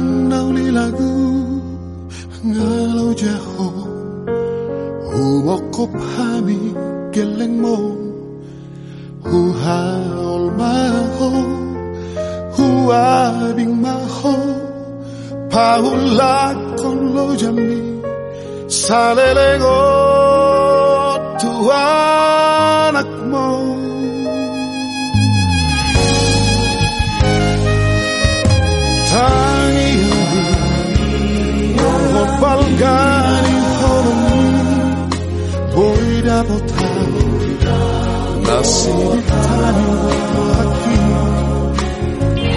nang Ang alaw diyaho Umokop hami geleng mo Huhaol maho Huabing maho Paula con lo jami Salelego Tuanak mo Balgani holong Boida botao Nasibitani haki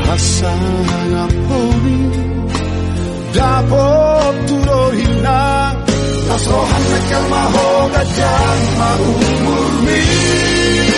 Hasana poni Dapat turohina Nasrohan na kalma hoga jama umurmi Dahinan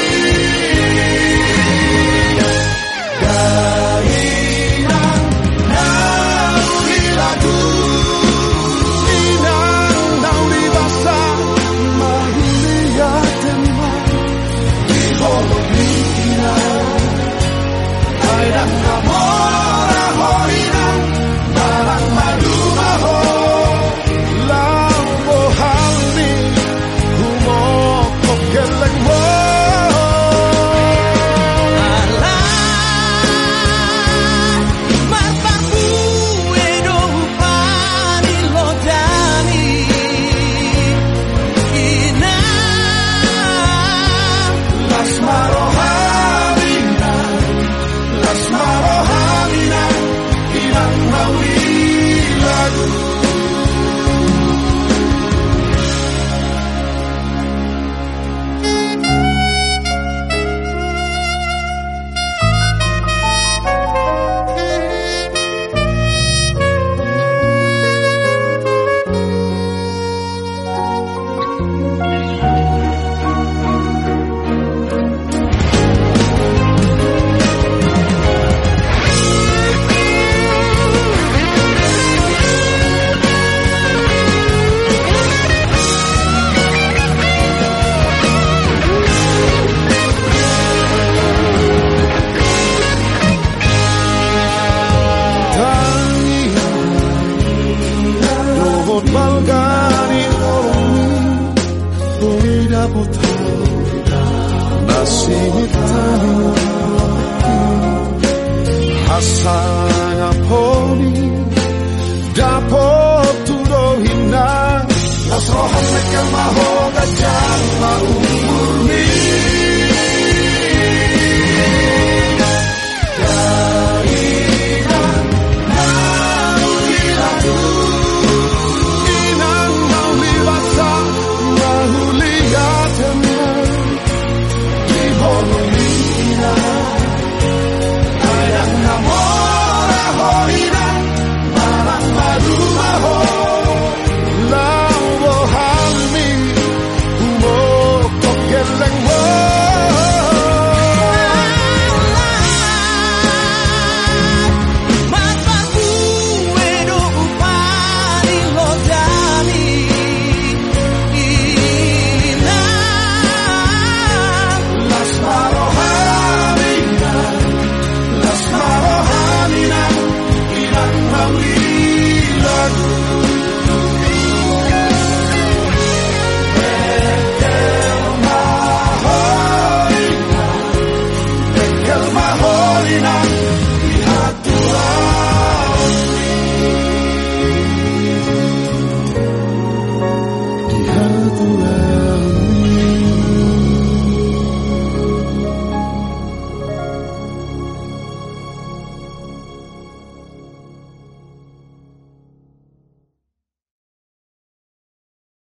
portbalcani volumi, volida puta, nascimita, hassan.